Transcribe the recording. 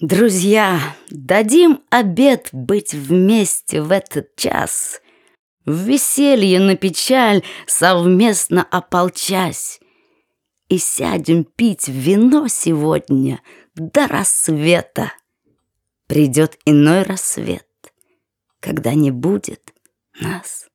Друзья, дадим обед быть вместе в этот час, В веселье на печаль совместно ополчась, И сядем пить вино сегодня до рассвета. Придет иной рассвет, когда не будет нас.